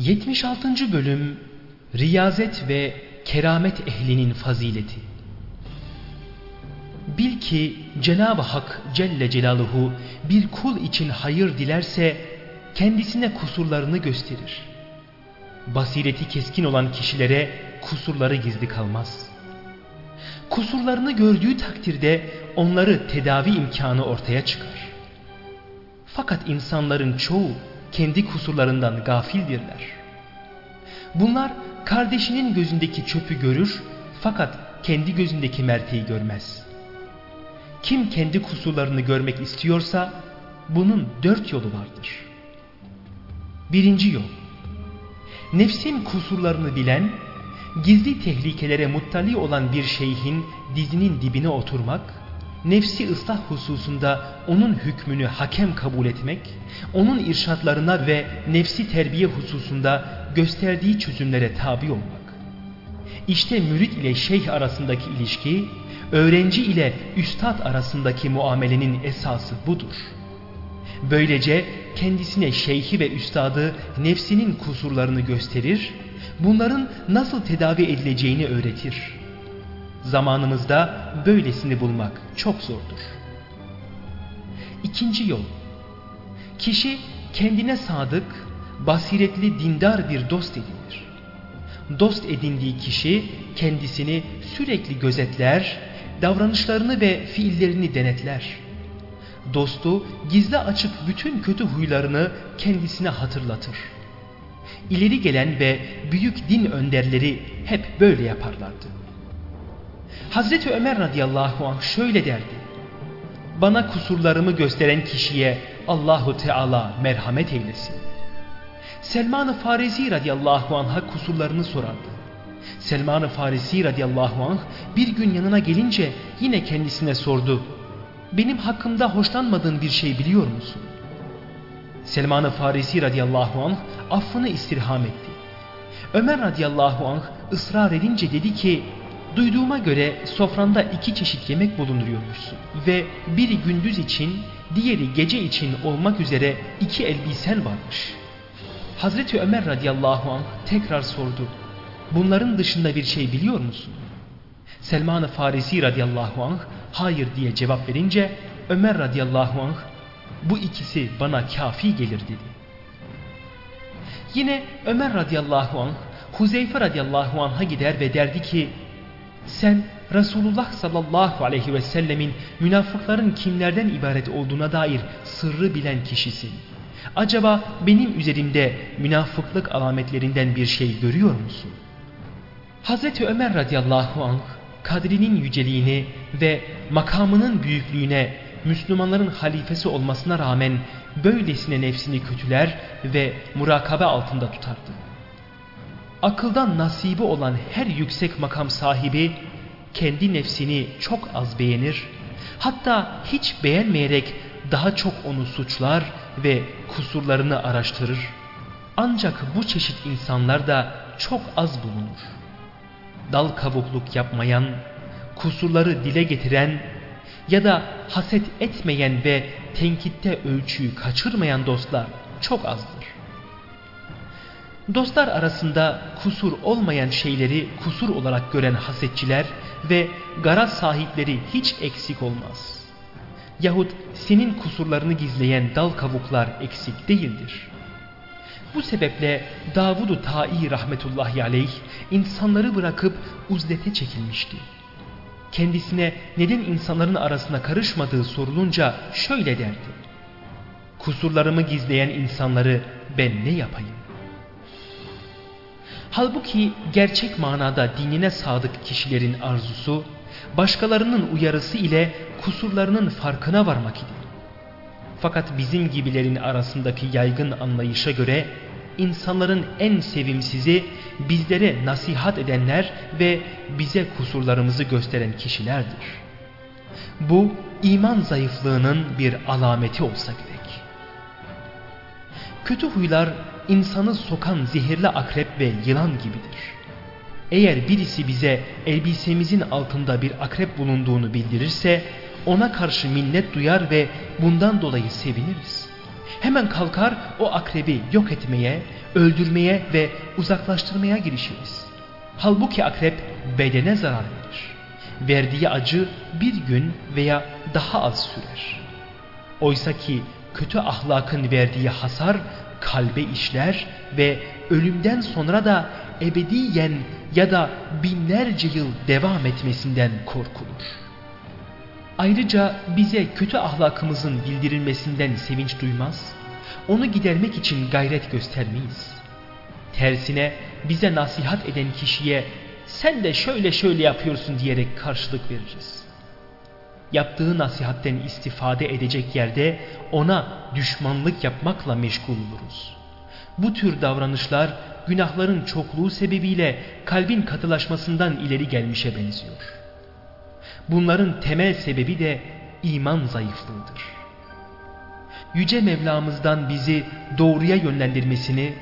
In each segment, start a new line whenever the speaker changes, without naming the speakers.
76. Bölüm Riyazet ve Keramet Ehlinin Fazileti Bil ki Cenab-ı Hak Celle Celaluhu bir kul için hayır dilerse kendisine kusurlarını gösterir. Basireti keskin olan kişilere kusurları gizli kalmaz. Kusurlarını gördüğü takdirde onları tedavi imkanı ortaya çıkar. Fakat insanların çoğu kendi kusurlarından gafildirler. Bunlar kardeşinin gözündeki çöpü görür fakat kendi gözündeki merteği görmez. Kim kendi kusurlarını görmek istiyorsa bunun dört yolu vardır. Birinci yol. Nefsin kusurlarını bilen, gizli tehlikelere muttali olan bir şeyhin dizinin dibine oturmak, nefsi ıslah hususunda onun hükmünü hakem kabul etmek, onun irşatlarına ve nefsi terbiye hususunda gösterdiği çözümlere tabi olmak. İşte mürit ile şeyh arasındaki ilişki, öğrenci ile üstad arasındaki muamelenin esası budur. Böylece kendisine şeyhi ve üstadı nefsinin kusurlarını gösterir, bunların nasıl tedavi edileceğini öğretir. Zamanımızda böylesini bulmak çok zordur. İkinci yol. Kişi kendine sadık, basiretli dindar bir dost edinir. Dost edindiği kişi kendisini sürekli gözetler, davranışlarını ve fiillerini denetler. Dostu gizli açık bütün kötü huylarını kendisine hatırlatır. İleri gelen ve büyük din önderleri hep böyle yaparlardı. Hazreti Ömer radıyallahu anh şöyle derdi. Bana kusurlarımı gösteren kişiye Allahu Teala merhamet eylesin. Selman-ı Farisi radıyallahu anh'a kusurlarını sorardı. Selman-ı Farisi radıyallahu anh bir gün yanına gelince yine kendisine sordu. Benim hakkımda hoşlanmadığın bir şey biliyor musun? Selman-ı Farisi radıyallahu anh affını istirham etti. Ömer radıyallahu anh ısrar edince dedi ki Duyduğuma göre sofranda iki çeşit yemek bulunduruyormuşsun ve biri gündüz için diğeri gece için olmak üzere iki elbisen varmış. Hazreti Ömer radıyallahu anh tekrar sordu. Bunların dışında bir şey biliyor musun? Selman-ı Farisi radıyallahu anh hayır diye cevap verince Ömer radıyallahu anh bu ikisi bana kafi gelir dedi. Yine Ömer radıyallahu anh Huzeyfe radıyallahu anh'a gider ve derdi ki sen Resulullah sallallahu aleyhi ve sellemin münafıkların kimlerden ibaret olduğuna dair sırrı bilen kişisin. Acaba benim üzerimde münafıklık alametlerinden bir şey görüyor musun? Hazreti Ömer radıyallahu anh kadrinin yüceliğini ve makamının büyüklüğüne Müslümanların halifesi olmasına rağmen böylesine nefsini kötüler ve murakabe altında tutardı. Akıldan nasibi olan her yüksek makam sahibi kendi nefsini çok az beğenir, hatta hiç beğenmeyerek daha çok onu suçlar ve kusurlarını araştırır. Ancak bu çeşit insanlar da çok az bulunur. Dal kavukluk yapmayan, kusurları dile getiren ya da haset etmeyen ve tenkitte ölçüyü kaçırmayan dostlar çok azdır. Dostlar arasında kusur olmayan şeyleri kusur olarak gören hasetçiler ve garaz sahipleri hiç eksik olmaz. Yahut senin kusurlarını gizleyen dal kavuklar eksik değildir. Bu sebeple Davud-u Ta'i rahmetullahi aleyh insanları bırakıp uzlete çekilmişti. Kendisine neden insanların arasına karışmadığı sorulunca şöyle derdi. Kusurlarımı gizleyen insanları ben ne yapayım? Halbuki gerçek manada dinine sadık kişilerin arzusu, başkalarının uyarısı ile kusurlarının farkına varmak idi. Fakat bizim gibilerin arasındaki yaygın anlayışa göre insanların en sevimsizi bizlere nasihat edenler ve bize kusurlarımızı gösteren kişilerdir. Bu iman zayıflığının bir alameti olsa gerek. Kötü huylar insanı sokan zehirli akrep ve yılan gibidir. Eğer birisi bize elbisemizin altında bir akrep bulunduğunu bildirirse ona karşı minnet duyar ve bundan dolayı seviniriz. Hemen kalkar o akrebi yok etmeye, öldürmeye ve uzaklaştırmaya girişiriz. Halbuki akrep bedene zarar verir. Verdiği acı bir gün veya daha az sürer. Oysa ki kötü ahlakın verdiği hasar kalbe işler ve ölümden sonra da ebediyen ya da binlerce yıl devam etmesinden korkulur. Ayrıca bize kötü ahlakımızın bildirilmesinden sevinç duymaz, onu gidermek için gayret göstermeyiz. Tersine bize nasihat eden kişiye sen de şöyle şöyle yapıyorsun diyerek karşılık veririz. Yaptığı nasihatten istifade edecek yerde ona düşmanlık yapmakla meşgul oluruz. Bu tür davranışlar günahların çokluğu sebebiyle kalbin katılaşmasından ileri gelmişe benziyor. Bunların temel sebebi de iman zayıflığıdır. Yüce Mevlamızdan bizi doğruya yönlendirmesini,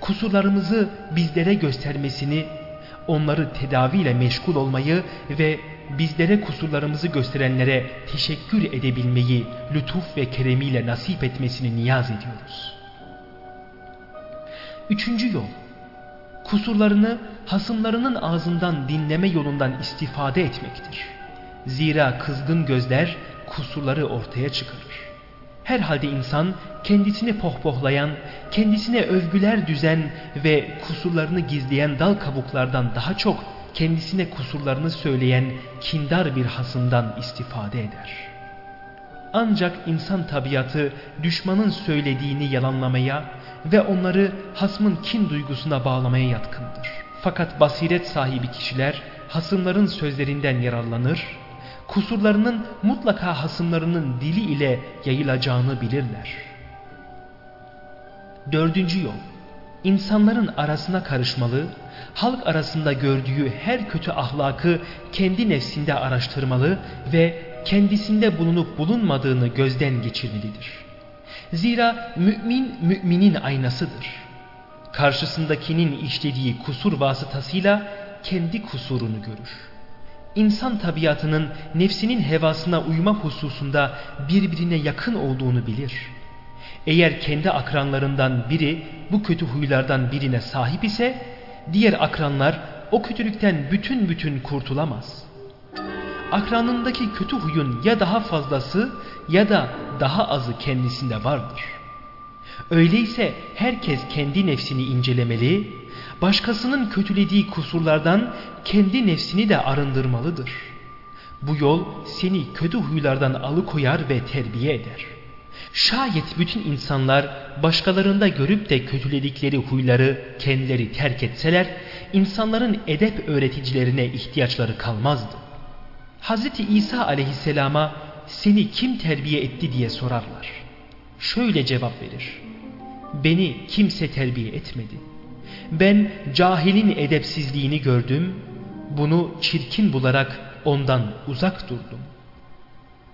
kusurlarımızı bizlere göstermesini, onları tedaviyle meşgul olmayı ve bizlere kusurlarımızı gösterenlere teşekkür edebilmeyi lütuf ve keremiyle nasip etmesini niyaz ediyoruz. Üçüncü yol, kusurlarını hasımlarının ağzından dinleme yolundan istifade etmektir. Zira kızgın gözler kusurları ortaya çıkarır. Herhalde insan kendisini pohpohlayan, kendisine övgüler düzen ve kusurlarını gizleyen dal kabuklardan daha çok kendisine kusurlarını söyleyen kindar bir hasından istifade eder. Ancak insan tabiatı düşmanın söylediğini yalanlamaya ve onları hasmın kin duygusuna bağlamaya yatkındır. Fakat basiret sahibi kişiler hasımların sözlerinden yararlanır, kusurlarının mutlaka hasımlarının dili ile yayılacağını bilirler. Dördüncü yol, insanların arasına karışmalı, halk arasında gördüğü her kötü ahlakı kendi nefsinde araştırmalı ve kendisinde bulunup bulunmadığını gözden geçirmelidir. Zira mümin müminin aynasıdır. Karşısındakinin işlediği kusur vasıtasıyla kendi kusurunu görür. İnsan tabiatının nefsinin hevasına uyma hususunda birbirine yakın olduğunu bilir. Eğer kendi akranlarından biri bu kötü huylardan birine sahip ise diğer akranlar o kötülükten bütün bütün kurtulamaz. Akranındaki kötü huyun ya daha fazlası ya da daha azı kendisinde vardır. Öyleyse herkes kendi nefsini incelemeli, başkasının kötülediği kusurlardan kendi nefsini de arındırmalıdır. Bu yol seni kötü huylardan alıkoyar ve terbiye eder. Şayet bütün insanlar başkalarında görüp de kötüledikleri huyları kendileri terk etseler, insanların edep öğreticilerine ihtiyaçları kalmazdı. Hz. İsa aleyhisselama seni kim terbiye etti diye sorarlar. Şöyle cevap verir. Beni kimse terbiye etmedi. Ben cahilin edepsizliğini gördüm, bunu çirkin bularak ondan uzak durdum.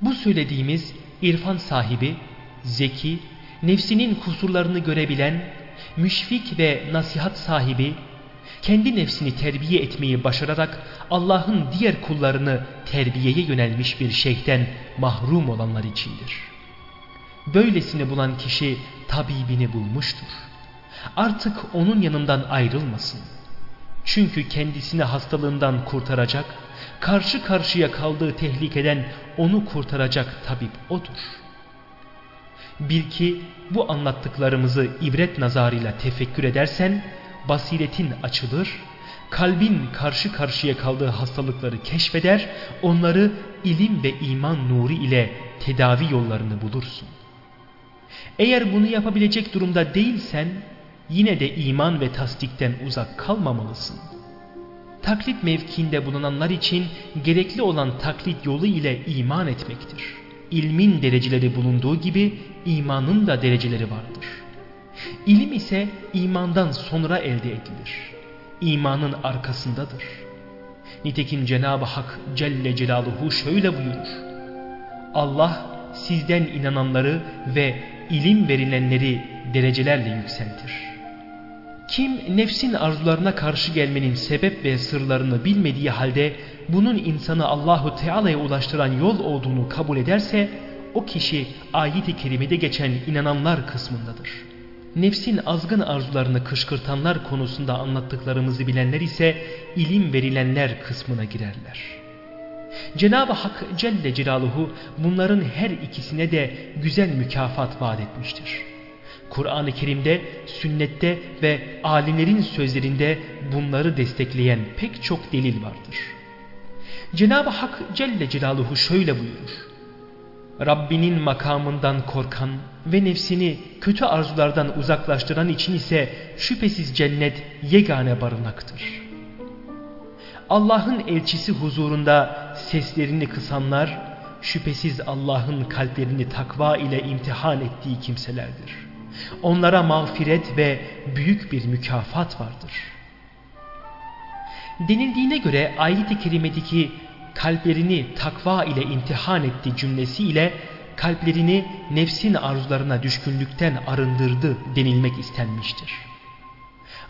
Bu söylediğimiz irfan sahibi, zeki, nefsinin kusurlarını görebilen, müşfik ve nasihat sahibi, kendi nefsini terbiye etmeyi başararak Allah'ın diğer kullarını terbiyeye yönelmiş bir şeyhten mahrum olanlar içindir. Böylesini bulan kişi tabibini bulmuştur. Artık onun yanından ayrılmasın. Çünkü kendisini hastalığından kurtaracak, karşı karşıya kaldığı tehlikeden onu kurtaracak tabip odur. Bil ki bu anlattıklarımızı ibret nazarıyla tefekkür edersen, basiretin açılır, kalbin karşı karşıya kaldığı hastalıkları keşfeder, onları ilim ve iman nuru ile tedavi yollarını bulursun. Eğer bunu yapabilecek durumda değilsen, yine de iman ve tasdikten uzak kalmamalısın. Taklit mevkiinde bulunanlar için gerekli olan taklit yolu ile iman etmektir. İlmin dereceleri bulunduğu gibi imanın da dereceleri vardır. İlim ise imandan sonra elde edilir. İmanın arkasındadır. Nitekim Cenab-ı Hak Celle Celaluhu şöyle buyurur. Allah sizden inananları ve ilim verilenleri derecelerle yükseltir. Kim nefsin arzularına karşı gelmenin sebep ve sırlarını bilmediği halde bunun insanı Allahu Teala'ya ulaştıran yol olduğunu kabul ederse o kişi ayet-i kerimede geçen inananlar kısmındadır. Nefsin azgın arzularını kışkırtanlar konusunda anlattıklarımızı bilenler ise ilim verilenler kısmına girerler. Cenab-ı Hak Celle Celaluhu bunların her ikisine de güzel mükafat vaat etmiştir. Kur'an-ı Kerim'de, sünnette ve alimlerin sözlerinde bunları destekleyen pek çok delil vardır. Cenab-ı Hak Celle Celaluhu şöyle buyurur. Rabbinin makamından korkan ve nefsini kötü arzulardan uzaklaştıran için ise şüphesiz cennet yegane barınaktır. Allah'ın elçisi huzurunda seslerini kısanlar şüphesiz Allah'ın kalplerini takva ile imtihan ettiği kimselerdir. Onlara mağfiret ve büyük bir mükafat vardır. Denildiğine göre ayet-i kerimedeki kalplerini takva ile imtihan etti cümlesiyle kalplerini nefsin arzularına düşkünlükten arındırdı denilmek istenmiştir.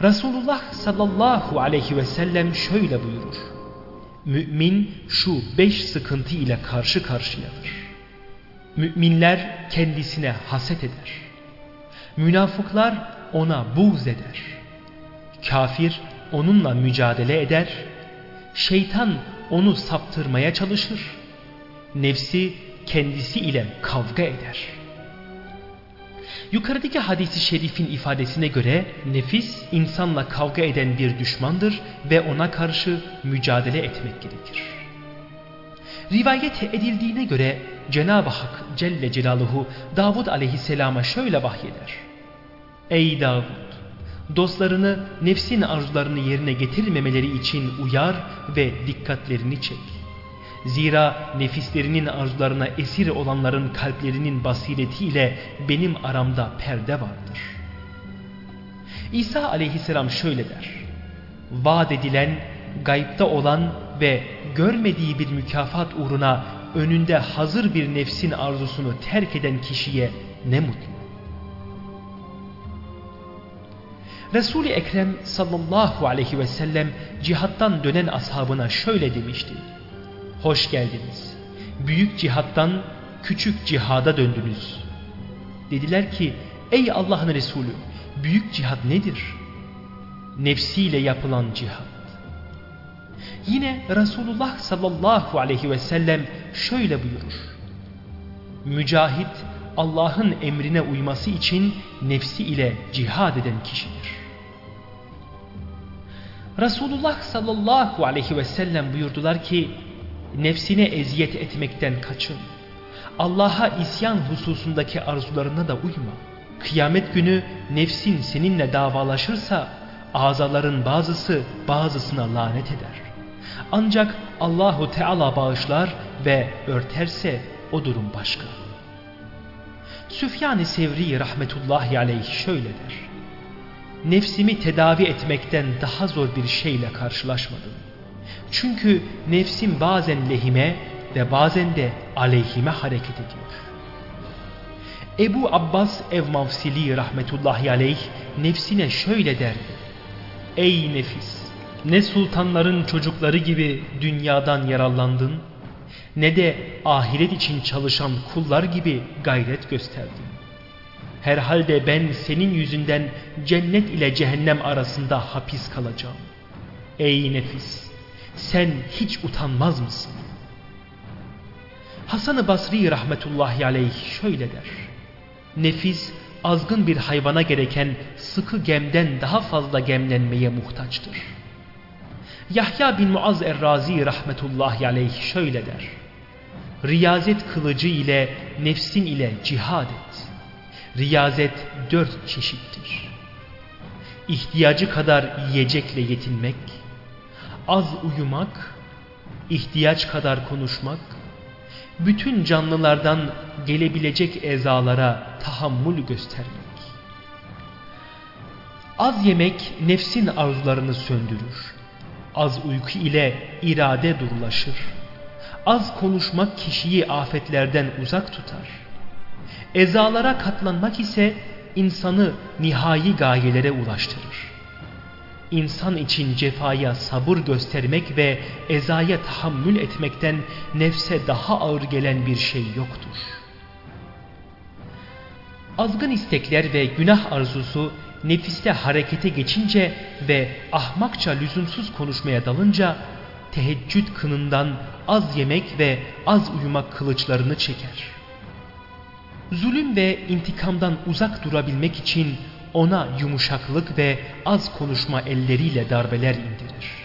Resulullah sallallahu aleyhi ve sellem şöyle buyurur. Mümin şu beş sıkıntı ile karşı karşıyadır. Müminler kendisine haset eder. Münafıklar ona buğz eder. Kafir onunla mücadele eder. Şeytan onu saptırmaya çalışır. Nefsi kendisi ile kavga eder. Yukarıdaki hadisi şerifin ifadesine göre nefis insanla kavga eden bir düşmandır ve ona karşı mücadele etmek gerekir. Rivayet edildiğine göre Cenab-ı Hak Celle Celaluhu Davud aleyhisselama şöyle vahyeder. Ey Davud! Dostlarını nefsin arzularını yerine getirmemeleri için uyar ve dikkatlerini çek. Zira nefislerinin arzularına esir olanların kalplerinin basiretiyle benim aramda perde vardır. İsa aleyhisselam şöyle der. Vaat edilen, gayipta olan ve görmediği bir mükafat uğruna önünde hazır bir nefsin arzusunu terk eden kişiye ne mutlu. Resul-i Ekrem sallallahu aleyhi ve sellem cihattan dönen ashabına şöyle demişti. Hoş geldiniz. Büyük cihattan küçük cihada döndünüz. Dediler ki ey Allah'ın Resulü büyük cihat nedir? Nefsiyle yapılan cihat. Yine Resulullah sallallahu aleyhi ve sellem şöyle buyurur. Mücahit Allah'ın emrine uyması için nefsi ile cihad eden kişidir. Resulullah sallallahu aleyhi ve sellem buyurdular ki nefsine eziyet etmekten kaçın. Allah'a isyan hususundaki arzularına da uyma. Kıyamet günü nefsin seninle davalaşırsa azaların bazısı bazısına lanet eder. Ancak Allahu Teala bağışlar ve örterse o durum başka. Süfyan-ı Sevri rahmetullahi aleyh şöyle der nefsimi tedavi etmekten daha zor bir şeyle karşılaşmadım. Çünkü nefsim bazen lehime ve bazen de aleyhime hareket ediyor. Ebu Abbas Evmavsili rahmetullahi aleyh nefsine şöyle derdi. Ey nefis! Ne sultanların çocukları gibi dünyadan yararlandın, ne de ahiret için çalışan kullar gibi gayret gösterdin. Herhalde ben senin yüzünden cennet ile cehennem arasında hapis kalacağım. Ey nefis! Sen hiç utanmaz mısın? Hasan-ı Basri rahmetullahi aleyh şöyle der. Nefis azgın bir hayvana gereken sıkı gemden daha fazla gemlenmeye muhtaçtır. Yahya bin Muaz Errazi rahmetullahi aleyh şöyle der. Riyazet kılıcı ile nefsin ile cihad et. Riyazet dört çeşittir. İhtiyacı kadar yiyecekle yetinmek, az uyumak, ihtiyaç kadar konuşmak, bütün canlılardan gelebilecek ezalara tahammül göstermek. Az yemek nefsin arzularını söndürür. Az uyku ile irade durulaşır. Az konuşmak kişiyi afetlerden uzak tutar. Ezalara katlanmak ise insanı nihai gayelere ulaştırır. İnsan için cefaya sabır göstermek ve ezaya tahammül etmekten nefse daha ağır gelen bir şey yoktur. azgın istekler ve günah arzusu nefiste harekete geçince ve ahmakça lüzumsuz konuşmaya dalınca teheccüd kınından az yemek ve az uyumak kılıçlarını çeker. Zulüm ve intikamdan uzak durabilmek için ona yumuşaklık ve az konuşma elleriyle darbeler indirir.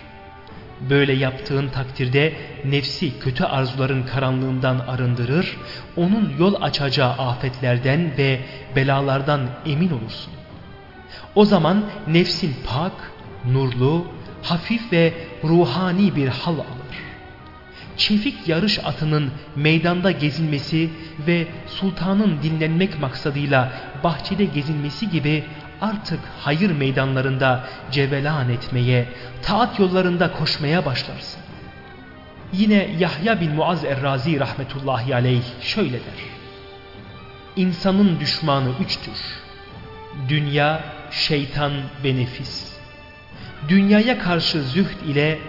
Böyle yaptığın takdirde nefsi kötü arzuların karanlığından arındırır, onun yol açacağı afetlerden ve belalardan emin olursun. O zaman nefsin pak, nurlu, hafif ve ruhani bir hal alır. Çevik yarış atının meydanda gezinmesi ve sultanın dinlenmek maksadıyla bahçede gezinmesi gibi artık hayır meydanlarında cevelan etmeye, taat yollarında koşmaya başlarsın. Yine Yahya bin Muaz Errazi rahmetullahi aleyh şöyle der. İnsanın düşmanı üçtür. Dünya, şeytan ve nefis. Dünyaya karşı zühd ile,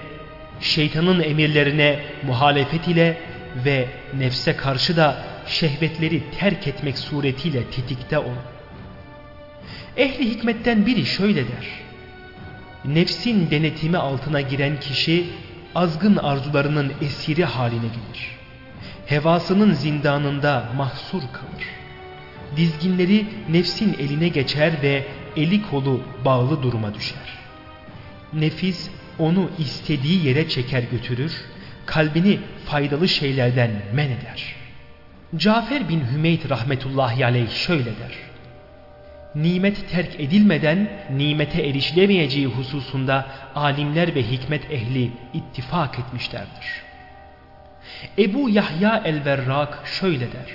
şeytanın emirlerine muhalefet ile ve nefse karşı da şehvetleri terk etmek suretiyle tetikte ol. Ehli hikmetten biri şöyle der. Nefsin denetimi altına giren kişi azgın arzularının esiri haline gelir. Hevasının zindanında mahsur kalır. Dizginleri nefsin eline geçer ve eli kolu bağlı duruma düşer. Nefis onu istediği yere çeker götürür, kalbini faydalı şeylerden men eder. Cafer bin Hümeyt rahmetullahi aleyh şöyle der nimet terk edilmeden nimete erişilemeyeceği hususunda alimler ve hikmet ehli ittifak etmişlerdir. Ebu Yahya el-Verrak şöyle der.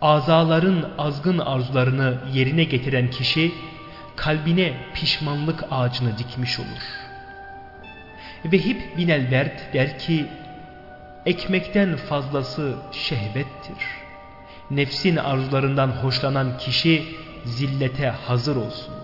Azaların azgın arzularını yerine getiren kişi kalbine pişmanlık ağacını dikmiş olur. Vehib bin el-Vert der ki ekmekten fazlası şehvettir. Nefsin arzularından hoşlanan kişi zillete hazır olsun.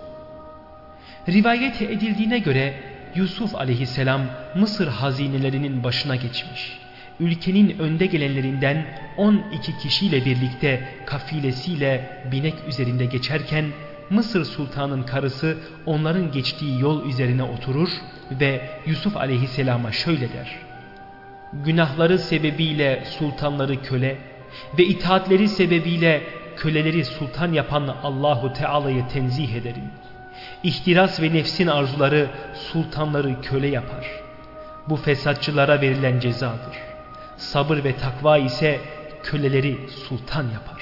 Rivayet edildiğine göre Yusuf aleyhisselam Mısır hazinelerinin başına geçmiş. Ülkenin önde gelenlerinden 12 kişiyle birlikte kafilesiyle binek üzerinde geçerken Mısır sultanın karısı onların geçtiği yol üzerine oturur ve Yusuf aleyhisselama şöyle der. Günahları sebebiyle sultanları köle ve itaatleri sebebiyle köleleri sultan yapan Allahu Teala'yı tenzih ederim. İhtiras ve nefsin arzuları sultanları köle yapar. Bu fesatçılara verilen cezadır. Sabır ve takva ise köleleri sultan yapar.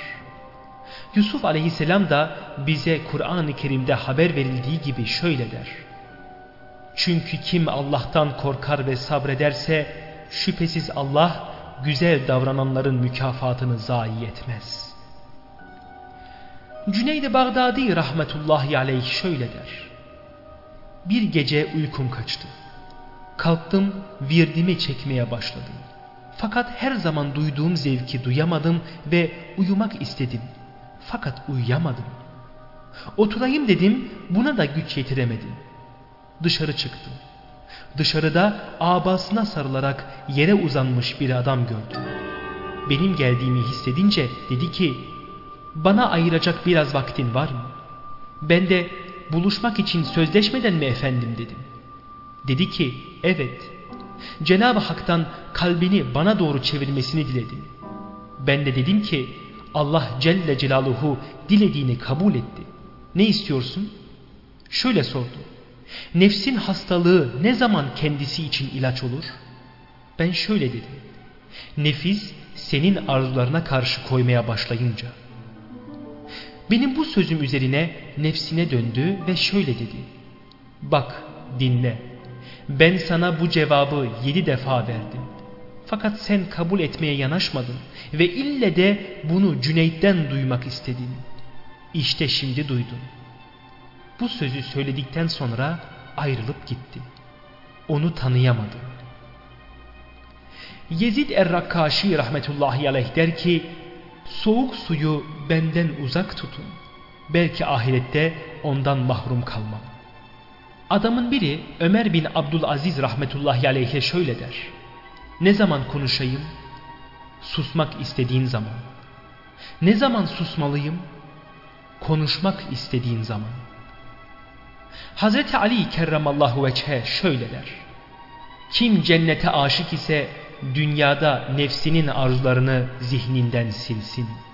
Yusuf aleyhisselam da bize Kur'an-ı Kerim'de haber verildiği gibi şöyle der. Çünkü kim Allah'tan korkar ve sabrederse şüphesiz Allah güzel davrananların mükafatını zayi etmez.'' Cüneyd-i Bağdadi rahmetullahi aleyh şöyle der. Bir gece uykum kaçtı. Kalktım virdimi çekmeye başladım. Fakat her zaman duyduğum zevki duyamadım ve uyumak istedim. Fakat uyuyamadım. Oturayım dedim buna da güç yetiremedim. Dışarı çıktım. Dışarıda abasına sarılarak yere uzanmış bir adam gördüm. Benim geldiğimi hissedince dedi ki bana ayıracak biraz vaktin var mı? Ben de buluşmak için sözleşmeden mi efendim dedim. Dedi ki evet. Cenab-ı Hak'tan kalbini bana doğru çevirmesini diledim. Ben de dedim ki Allah Celle Celaluhu dilediğini kabul etti. Ne istiyorsun? Şöyle sordu. Nefsin hastalığı ne zaman kendisi için ilaç olur? Ben şöyle dedim. Nefis senin arzularına karşı koymaya başlayınca. Benim bu sözüm üzerine nefsine döndü ve şöyle dedi. Bak dinle. Ben sana bu cevabı yedi defa verdim. Fakat sen kabul etmeye yanaşmadın ve ille de bunu Cüneyt'ten duymak istedin. İşte şimdi duydun. Bu sözü söyledikten sonra ayrılıp gitti. Onu tanıyamadım. Yezid er-Rakkaşi rahmetullahi aleyh der ki Soğuk suyu benden uzak tutun. Belki ahirette ondan mahrum kalmam. Adamın biri Ömer bin Abdülaziz rahmetullahi aleyhe şöyle der. Ne zaman konuşayım? Susmak istediğin zaman. Ne zaman susmalıyım? konuşmak istediğin zaman. Hazreti Ali kerramallahu veçhe şöyle der. Kim cennete aşık ise dünyada nefsinin arzularını zihninden silsin.''